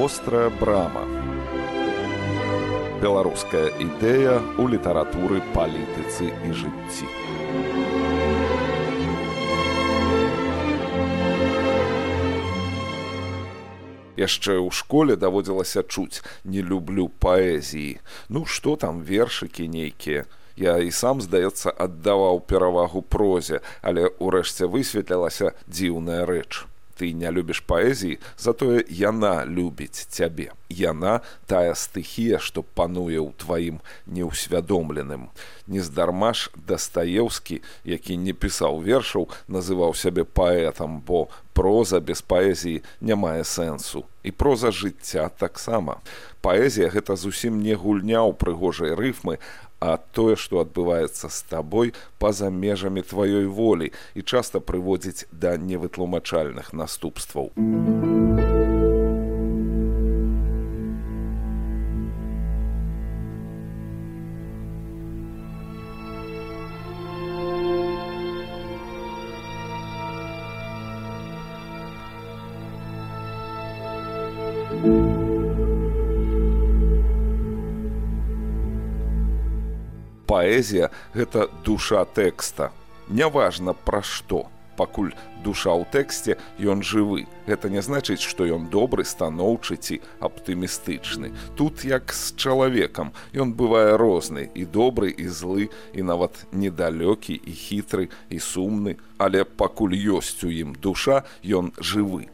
вострая брама. Беларуская ідэя ў літаратуры палітыцы і жыцці. Яшчэ ў школе даводзілася чуць не люблю паэзіі. Ну што там вершыкі нейкія? Я і сам здаецца аддаваў перавагу прозе але ўрэшце высветлілася дзіўная рэч ты не любіш паэзіі затое яна любіць цябе яна тая стыхія што пануе ў тваім неўсвядомленым нездарма ж дастаеўскі які не пісаў вершаў называў сябе паэтам бо проза без паэзіі не мае сэнсу. І проза жыцця таксама. Паэзія гэта зусім не гульня ў прыгожай рыфмы а тое што адбываецца з табой па-за межамі тваёй волі і часта прыводзіць да невытлумачальных наступстваў. Паэзія гэта душа тэкста няважна пра што пакуль душа ў тэксце ён жывы гэта не значыць што ён добры станоўчы ці аптымістычны тут як з чалавекам ён бывае розны і добры і злы і нават недалёкі і хітры і сумны але пакуль ёсць у ім душа ён жывы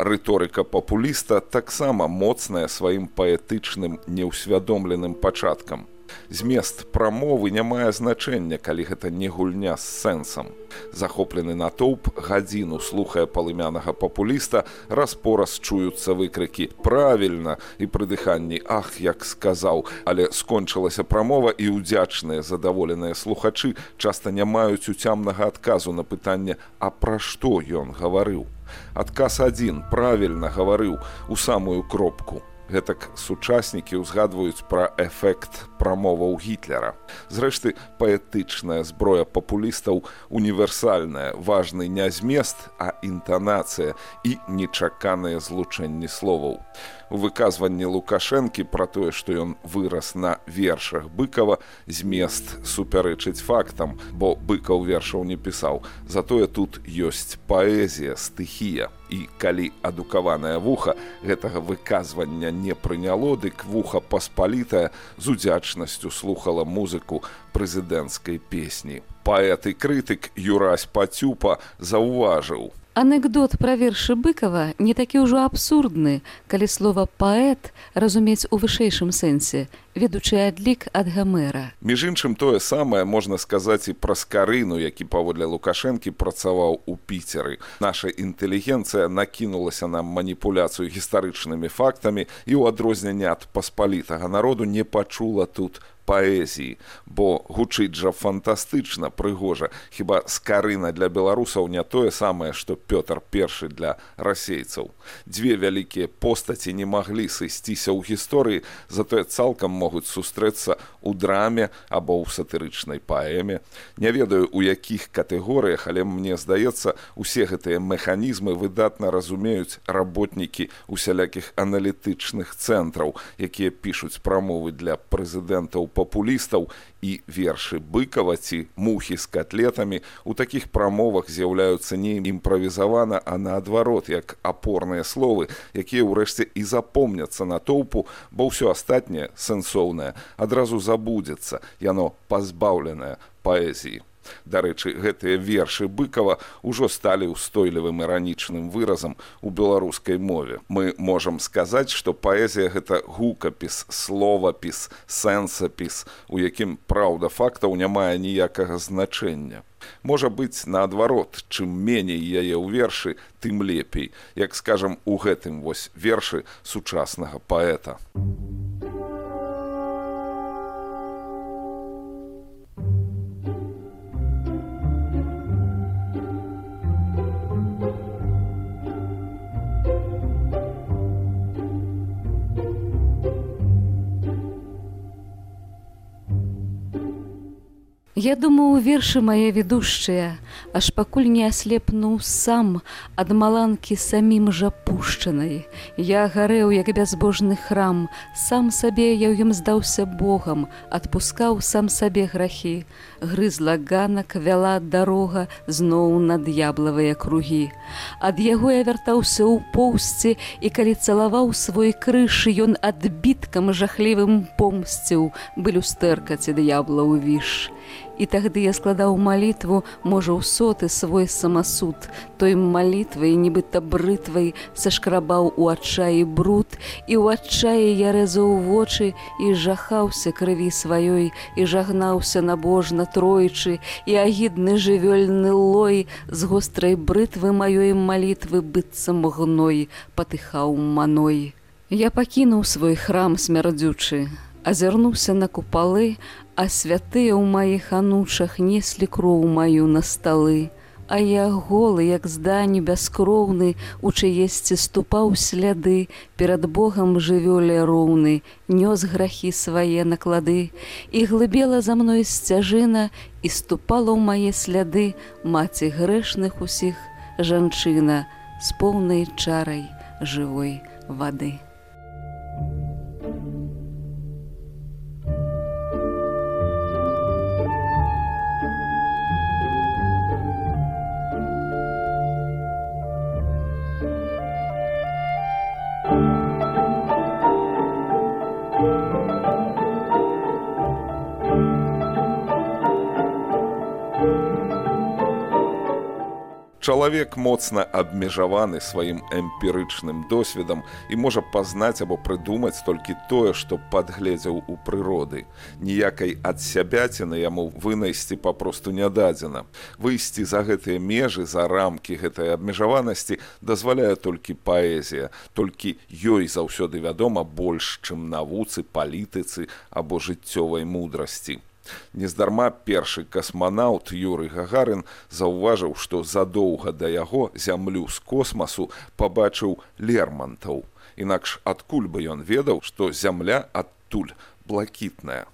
рыторыка папуліста таксама моцная сваім паэтычным неўсвядомленым пачаткам. Змест прамовы не мае значэння, калі гэта не гульня з сэнсам. Захоплены натоўп гадзіну слухае палымянага папуліста, распораз чуюцца выкрыкі правільна і пры дыханні ах, як сказаў, але скончылася прамова і ўдзячныя задаволеныя слухачы часта не маюць уцямнага адказу на пытанне, а пра што ён гаварыў адказ адзін правільна гаварыў у самую кропку. Гэтак сучаснікі ўзгадваюць пра эфект прамоваў гітлера. Зрэшты паэтычная зброя папулістаў універсальная важны не змест а інтанацыя і нечаканыя злучэнні словаў. у выказванні лукашэнкі пра тое што ён вырас на вершах быкова змест супярэчыць фактам бо быкаў вершаў не пісаў. Затое тут ёсць паэзія стыхія. І калі адукаванае вуха гэтага выказвання не прыняло дык вуха паспалітая з удзячнасцю слухала музыку прэзідэнцкай песні. Паэт і крытык юрась пацюпа заўважыў Анекдот пра вершы быкава не такі ўжо абсурдны, калі слова паэт разумець у вышэйшым сэнсе, ведучы адлік ад гамера. Між іншым тое самае можна сказаць і пра скарыну, які паводле лукашэнкі працаваў у піцеры. Наша інтэлігенцыя накінулася на маніпуляцыю гістарычнымі фактамі і ў адрозненне ад паспалітага народу не пачула тут паэзіі, бо гучыць жа фантастычна прыгожа, хіба скарына для беларусаў не тое самае, што Пётр першы для расейцаў. Дзве вялікія постаці не маглі сысціся ў гісторыі, затое цалкам могуць сустрэцца ў драме або ў сатырычнай паэме. Не ведаю, у якіх катэгорыях, але мне здаецца, усе гэтыя механізмы выдатна разумеюць работнікі усялякіх аналітычных цэнтраў, якія пішуць прамовы для прэзідэнтаў па папулістаў і вершы быкава ці мухі з котлетамі у такіх прамовах з'яўляюцца не імправізавана, а наадварот як апорныя словы, якія ўрэшце і запомняцца на тоўпу, бо ўсё астатняе сэнсоўнае адразу забудзецца, яно пазбаўленае паэзіі. Дарэчы, гэтыя вершы быкава ўжо сталі ўстойлівым іранічным выразам у беларускай мове. Мы можам сказаць, што паэзія гэта гукапіс, словапіс, сэнсапіс, у якім праўда фактаў не мае ніякага значэння. Можа быць, наадварот, чым меней яе ў вершы, тым лепей, як скажам у гэтым вось вершы сучаснага паэта. Я думаў вершы мае ведушчыя, аж пакуль не аслепнуў сам ад маланкі самім жа пушчанай. Я гарэў як бязбожны храм, сам сабе я ў ім здаўся Богам, адпускаў сам сабе грахі. Грызла ганак вяла дарога зноў на д'яблавыя кругі. Ад яго я вяртаўся ў поўсці і калі цалаваў свой крышы, ён адбіткам жахлівым помсціў бы люстэрка ці д'ябла ў віш. І тагды я складаў малітву, можа ў соты свой самасуд, той малітвай, нібыта брытвай сашкрабаў у адчаі бруд, і ў адчаі я рэзаў вочы і жахаўся крыві сваёй і жагнаўся набожна тройчы, і агідны жывёльны лой. З гострай брытвы маёй малітвы быццам гной патыхаў маной. Я пакінуў свой храм смярдзючы, азірнуўся на купалы, а святыя ў маіх анучах неслі кроў маю на сталы. А я голы, як здані бяскроўны, у чыесьці ступаў сляды, перад Богам жывёле роўны, нёс грахі свае наклады, і глыбела за мной сцяжына і ступала ў мае сляды маці грэшных усіх жанчына з поўнай чарай жывой вады. Чалавек моцна абмежаваны сваім эмпірычным досведам і можа пазнаць або прыдумаць толькі тое, што падгледзеў у прыроды. Ніякай ад сябяціны яму вынайсці папросту не дадзена. Выйсці за гэтыя межы за рамкі гэтай абмежаванасці дазваляе толькі паэзія, толькі ёй заўсёды вядома больш, чым навуцы, палітыцы або жыццёвай мудрасці. Нездарма першы касманаўт Юры Гагарын заўважыў, што задоўга да яго зямлю з космасу пабачыў лермантаў. Інакш адкуль бы ён ведаў, што зямля адтуль блакітная.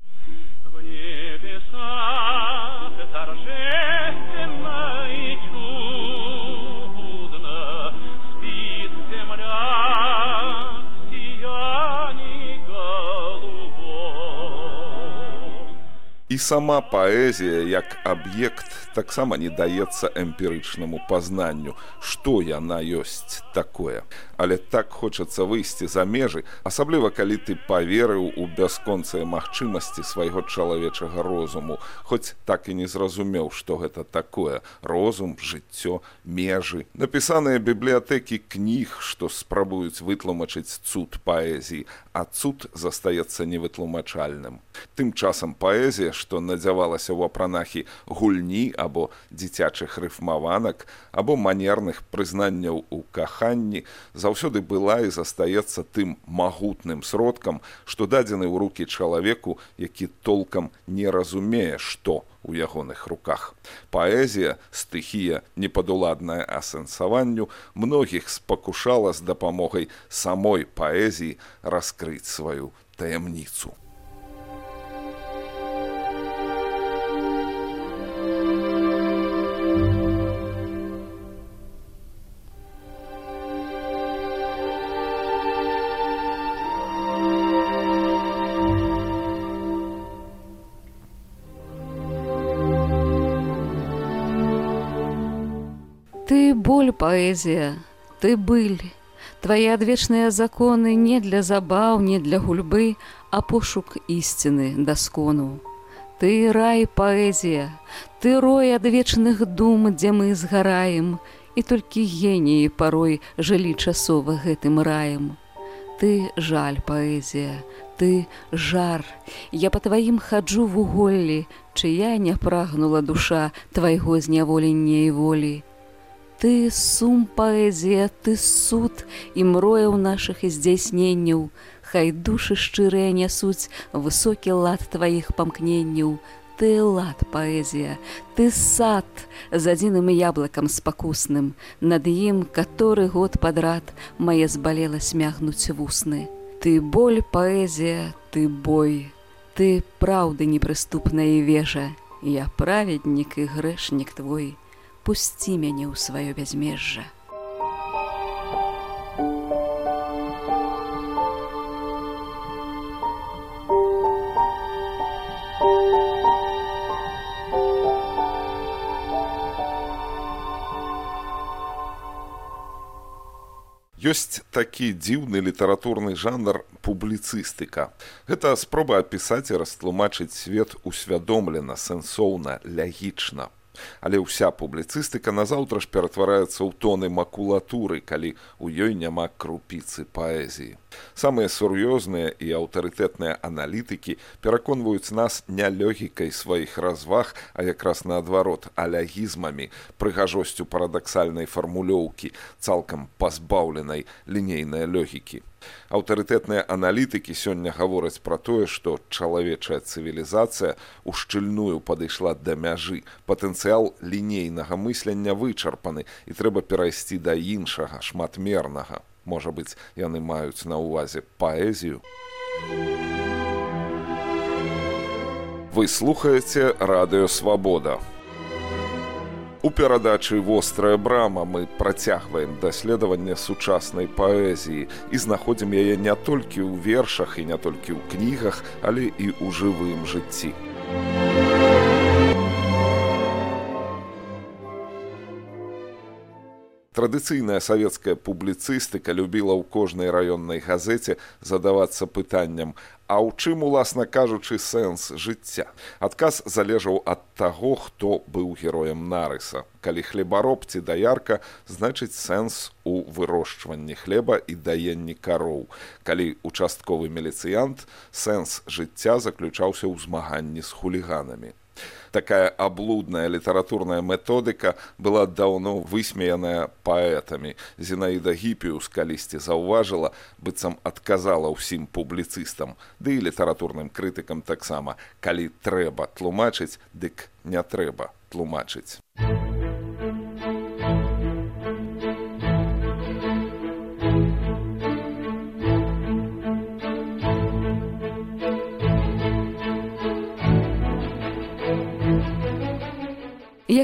І сама паэзія як аб'ект таксама не даецца эмпірычнаму пазнанню, што яна ёсць такое. Але так хочацца выйсці за межы, асабліва калі ты паверыў у бясконцыя магчымасці свайго чалавечага розуму, хоць так і не зразумеў, што гэта такое розум, жыццё, межы. Напісаныя бібліятэкі кніг, што спрабуюць вытлумачыць цуд паэзіі, а цуд застаецца невытлумачальным. Тым часам паэзія, што надзявалася ў апранахі гульні або дзіцячых рыфмаванак або манерных прызнанняў у каханні заўсёды была і застаецца тым магутным сродкам што дадзены ў руки чалавеку які толкам не разумее што у ягоных руках. Паэзія стыхія непадуладная асэнсаванню многіх спакушала з дапамогай самой паэзіі раскрыць сваю таямніцу боль паэзія, ты быль. Твои адвечныя законы не для забаў, не для гульбы, а пошук ісціны даскону. Ты рай паэзія, ты рой адвечных дум, дзе мы згараем, і толькі геніі парой жылі часова гэтым раем. Ты жаль паэзія, ты жар, Я па тваім хаджу вуголлі, чыя не прагнула душа твайго зняволення і волі. Ты сум паэзія, ты суд і мрояў нашых здзяйсненняў, Хай душы шчырыя нясуць высокі лад тваіх памкненняў. Ты лад паэзія, ты сад з адзіным яблыкам спакусным, над ім каторы год падрад мае збалела смягнуць вусны. Ты боль паэзія, ты бой, ты праўды непрыступная вежа, Я праведнік і грэшнік твой, пусці мяне ў сваё бязмежжа. ёсць такі дзіўны літаратурны жанр публіцыстыка. Гэта спроба апісаць і растлумачыць свет усвядомлена, сэнсоўна, лягічна. Але ўся публіцыстыка назаўтра ж ператвараецца ў тоны макулатуры, калі ў ёй няма крупіцы паэзіі. Самыя сур'ёзныя і аўтарытэтныя аналітыкі пераконваюць нас не лёгікай сваіх разваг, а якраз наадварот алягізмамі, прыгажосцю парадаксальнай фармулёўкі, цалкам пазбаўленай лінейнай лёгікі. Аўтарытэтныя аналітыкі сёння гавораць пра тое, што чалавечая цывілізацыя ў шчыльную падышла да мяжы. Патэнцыял лінейнага мыслення вычарпаны і трэба перайсці да іншага шматмернага. Можа быць яны маюць на ўвазе паэзію. Вы слухаеце радыёвабода у перадачы вострая брама мы працягваем даследаванне сучаснай паэзіі і знаходзім яе не толькі ў вершах і не толькі ў кнігах але і ў жывым жыцці. у Традыцыйная савецкая публіцыстыка любіла ў кожнай раённай газеце задавацца пытанням, а ў чым уласна кажучы сэнс жыцця. Адказ залежаў ад таго, хто быў героем нарыса. Калі хлебароб ці даярка, значыць сэнс у вырошчванні хлеба і даенні кароў. Калі участковы міліцыянт, сэнс жыцця заключаўся ў змаганні з хуліганамі такая аблудная літаратурная методыка была даўно высмеяная паэтамі зінаіда гіпіус калісьці заўважыла быццам адказала ўсім публіцыстам ды і літаратурным крытыкам таксама. Калі трэба тлумачыць дык не трэба тлумачыць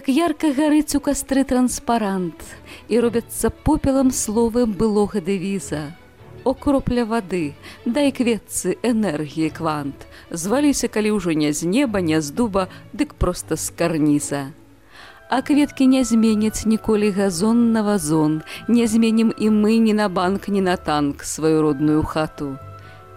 Як ярка гарыць у кастры транспарант і робяцца попелам словы былога дэвіза. О кропля вады, дай кветцы энергіі квант, зваліся, калі ўжо не з неба, не з дуба, дык проста з карніза. А кветкі не зменяць ніколі газон на вазон, не зменім і мы ні на банк, ні на танк сваю родную хату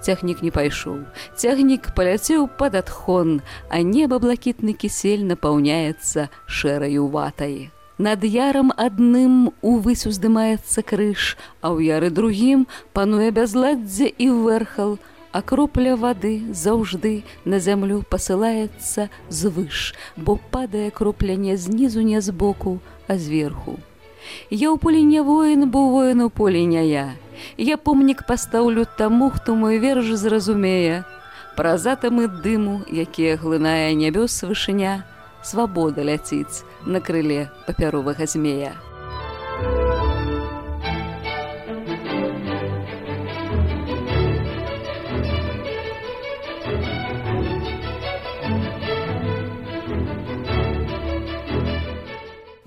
цягнік не пайшоў. Цягнік паляцеў пад адхон, а неба блакітны кісель напаўняецца шэраю ватай. Над ярам адным увысь уздымаецца крыж, а ў яры другім пануе бязладдзе і вэрхал, а кропля вады заўжды на зямлю пасылаецца звыш, бо падае кропля не знізу не збоку, а зверху. Я ў полі не воін, бо воін у полі не я. Я помнік пастаўлю таму, хто мой верш зразумее. Праз атамы дыму, якія глынае нябёс вышыня, свабода ляціць на крыле папяровага змея.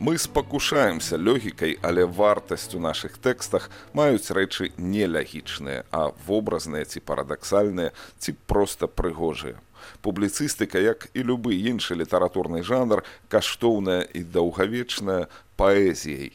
Мы спакушаемся лёгікай, але вартасць у нашых тэкстах маюць рэчы нелягічныя, а вобразныя ці парадаксальныя ці проста прыгожыя. Публіцыстыка, як і любы іншы літаратурны жанр, каштоўная і даўгавечная паэзіяй.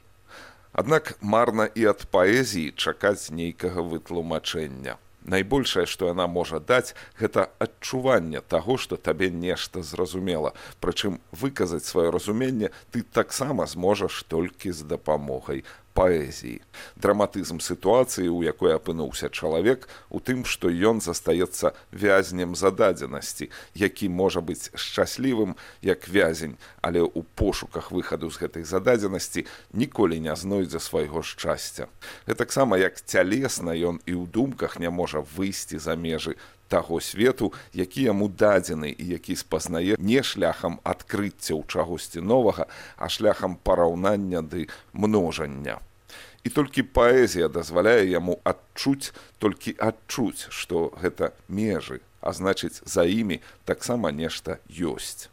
Аднак марна і ад паэзіі чакаць нейкага вытлумачэння найбольшае што яна можа даць гэта адчуванне таго што табе нешта зразумела. Прычым выказаць сваё разуменне ты таксама зможаш толькі з дапамогай паэзіі. Драматызм сітуацыі, у якой апынуўся чалавек, у тым, што ён застаецца вязнем зададзенасці, які можа быць шчаслівым як вязень, але ў пошуках выхаду з гэтай зададзенасці ніколі не знойдзе свайго шчасця. Гэтаксама як цялесна ён і ў думках не можа выйсці за межы таго свету, які яму дадзены і які спазнае не шляхам адкрыцця ў чагосьці новага, а шляхам параўнання ды множання. І толькі паэзія дазваляе яму адчуць толькі адчуць, што гэта межы, а значыць, за імі таксама нешта ёсць.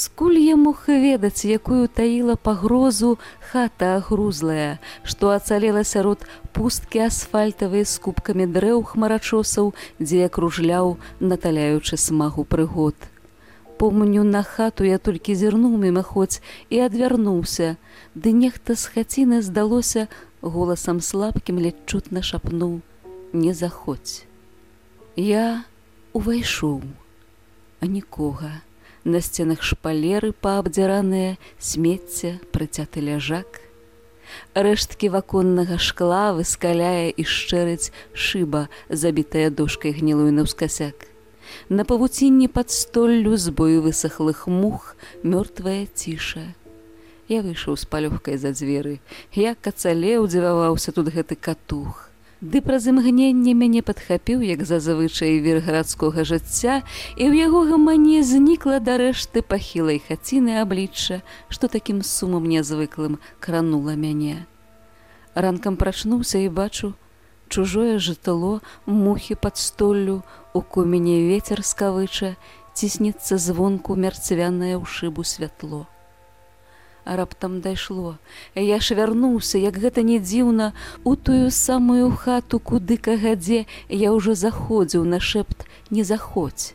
Скуль я мог ведаць, якую таіла пагрозу хата агрузлая, што ацалела сярод пусткі асфальтавыя з кубкамі дрэў хмарачосаў, дзе я кружляў, наталяючы смагу прыгод. Помню на хату я толькі зірнуў мімаходзь і адвярнуўся, ды нехта з хаціны здалося голасам слабкім ледь чутна шапнуў: не заходзь. Я увайшоў, а нікога на сценах шпалеры паабдзіраныя смецця прыцяты ляжак. Рэшткі ваконнага шкла выскаляе і шчэрыць шыба забітая дошкай гнілую наўскасяк на павуцінні пад столлю з бою высохлых мух мёртвая ціша. Я выйшаў з палёгкай за дзверы. Як ацалеў дзіваваўся тут гэты катух Ды праз імгненне мяне падхапіў, як зазвычай вер гарадскога жыцця, і ў яго гамане знікла дарэшты пахілай хаціны аблічча, што такім сумам нязвыклым кранула мяне. Ранкам прачнуўся і бачу чужое жытло, мухі пад столлю, у кумене ветер скавыча, ціснецца звонку мерцвянае ў шыбу святло раптам дайшло. Я ж вярнуўся, як гэта не дзіўна, у тую самую хату, куды кагадзе я ўжо заходзіў на шэпт не заходзь.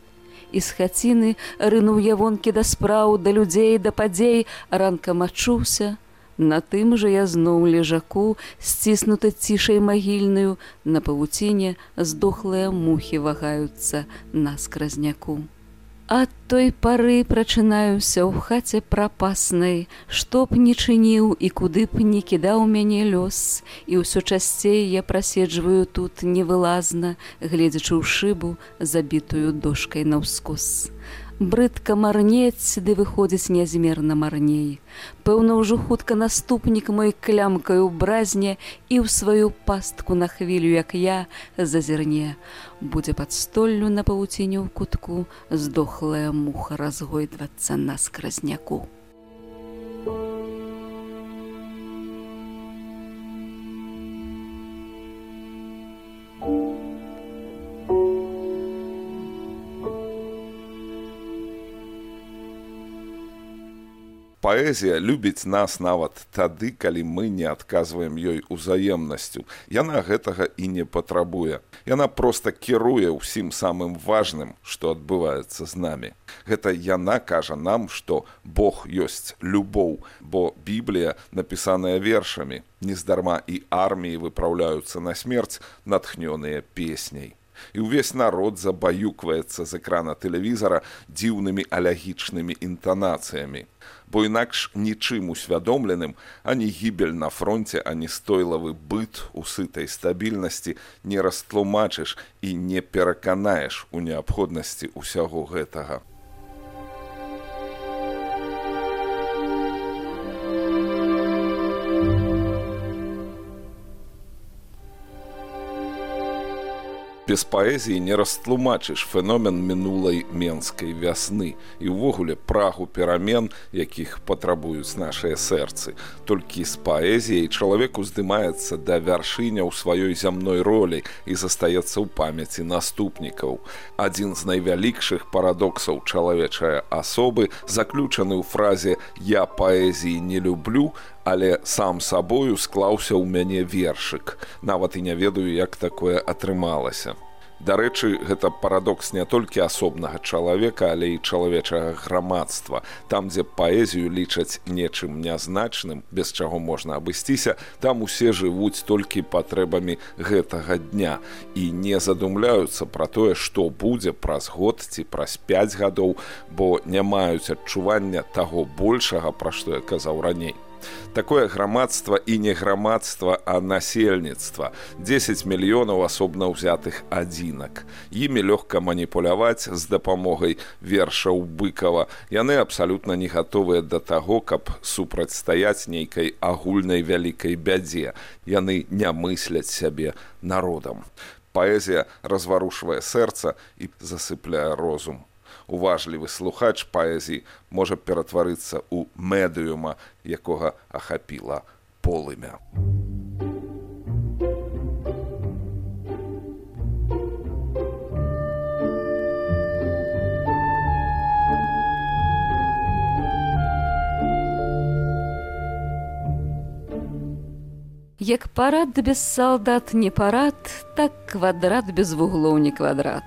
І з хаціны рынуў я вонкі да спраў, да людзей, да падзей, ранкам ачуўся. На тым жа я зноў лежаку, сціснуты цішай магільную, на павуціне здохлыя мухі вагаюцца на скразняку. Ад той пары прачынаюся ў хаце прапаснай, што б не чыніў і куды б не кідаў мяне лёс, і ўсё часцей я праседжваю тут невылазна, гледзячы ў шыбу, забітую дошкай на ўскос брыдка марнець ды выходзіць нязмерна марней. Пэўна ўжо хутка наступнік мой клямкаю бразне і ў сваю пастку на хвілю, як я зазірне. Будзе пад столлю на павуціню ў кутку, здохлая муха разгойдвацца на скразняку. Паэзія любіць нас нават тады калі мы не адказваем ёй узаемнасцю. Яна гэтага і не патрабуе. Яна проста кіруе ўсім самым важным што адбываецца з намі. Гэта яна кажа нам што бог ёсць любоў бо біблія напісаная вершамі нездарма і арміі выпраўляюцца на смерць натхнёныя песняй і ўвесь народ забаюкваецца з экрана тэлевізара дзіўнымі алягічнымі інтанацыямі. Бо інакш нічым усвядомленым ані гібель на фронте ані стойлавы быт у сытай стабільнасці не растлумачыш і не пераканаеш у неабходнасці ўсяго гэтага без паэзіі не растлумачыш феномен мінулай менскай вясны і ўвогуле прагу перамен якіх патрабуюць нашыя сэрцы. Толькі з паэзіяй чалавек уздымаецца да вяршыня ў сваёй зямной ролі і застаецца ў памяці наступнікаў. Адзін з найвялікшых парадоксаў чалавечай асобы заключаны ў фразе я паэзіі не люблю але сам сабою склаўся ў мяне вершык. Нават і не ведаю, як такое атрымалася. Дарэчы, гэта парадокс не толькі асобнага чалавека, але і чалавечага грамадства. Там, дзе паэзію лічаць нечым нязначным, без чаго можна абысціся, там усе жывуць толькі патрэбамі гэтага дня і не задумляюцца пра тое, што будзе праз год ці праз 5 гадоў, бо не маюць адчування таго большага, пра што я казаў раней. Такое грамадства і не грамадства, а насельніцтва. 10 мільёнаў асобна ўзятых адзінак. Імі лёгка маніпуляваць з дапамогай вершаў быкава. Яны абсалютна не гатовыя да таго, каб супрацьстаяць нейкай агульнай вялікай бядзе. Яны не мысляць сябе народам. Паэзія разварушвае сэрца і засыпляе розум уважлівы слухач паэзіі можа ператварыцца ў медыума, якога ахапіла полымя. Як парад без салдат не парад, так квадрат без вуглоў не квадрат.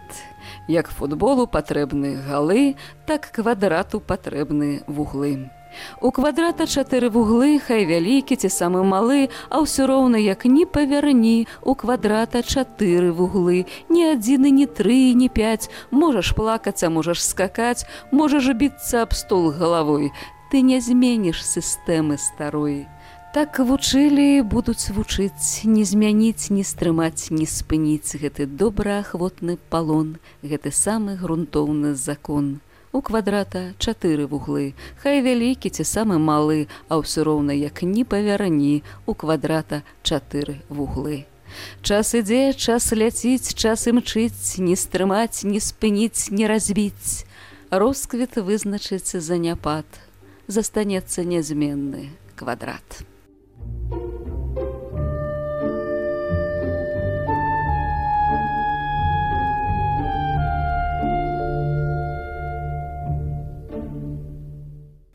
Як футболу патрэбны галы, так квадрату патрэбны вуглы. У квадрата чатыры вуглы, хай вялікі ці самы малы, а ўсё роўна як ні павярні, у квадрата чатыры вуглы, ні адзіны, ні тры, ні пяць, можаш плакацца, можаш скакаць, можаш біцца аб стол галавой. Ты не зменіш сістэмы старой. Так вучылі будуць вучыць, не змяніць, не стрымаць, не спыніць гэты добраахвотны палон, гэты самы грунтоўны закон. У квадрата чатыры вуглы, Хай вялікі ці самы малы, а ўсё роўна як ні павярні, у квадрата чатыры вуглы. Час ідзе, час ляціць, час імчыць, не стрымаць, не спыніць, не разбіць. Росквіт вызначыцца заняпад, застанецца нязменны квадрат.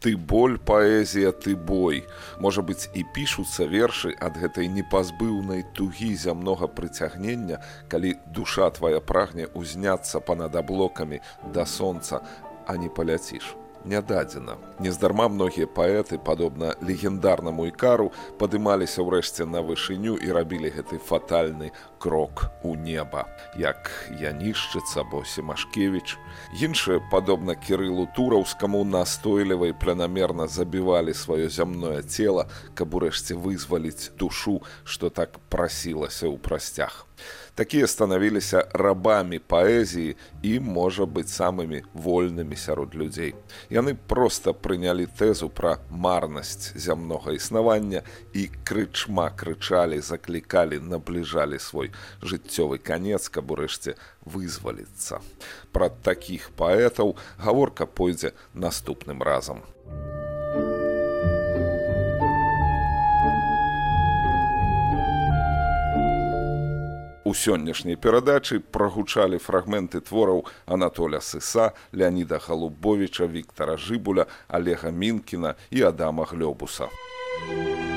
Ты боль паэзія ты бой. Можа быць і пішуцца вершы ад гэтай непазбыўнай тугі зямнога прыцягнення калі душа твоя прагне узняцца па-над аблокамі да сонца а не паляціш нядадзена. Нездарма многія паэты, падобна легендарнаму ікару, падымаліся ўрэшце на вышыню і рабілі гэты фатальны крок у неба, як янішчыца або Семашкевіч. Іншыя, падобна кірылу тураўскаму настойліва і планамерна забівалі сваё зямное цела, каб урэшце вызваліць душу, што так прасілася ў прасцях такія станавіліся рабамі паэзіі і можа быць самымі вольнымі сярод людзей. Яны проста прынялі тэзу пра марнасць зямнога існавання і крычма крычалі, заклікалі, набліжалі свой жыццёвы канец, каб урэшце вызваліцца. Пра такіх паэтаў гаворка пойдзе наступным разам. Сённяшняй перадачы прагучалі фрагменты твораў Анатоля Сыса, Леаніда Халубовича, Віктара Жыбуля, Олега Мінкіна і Адама Глёбуса. Thank you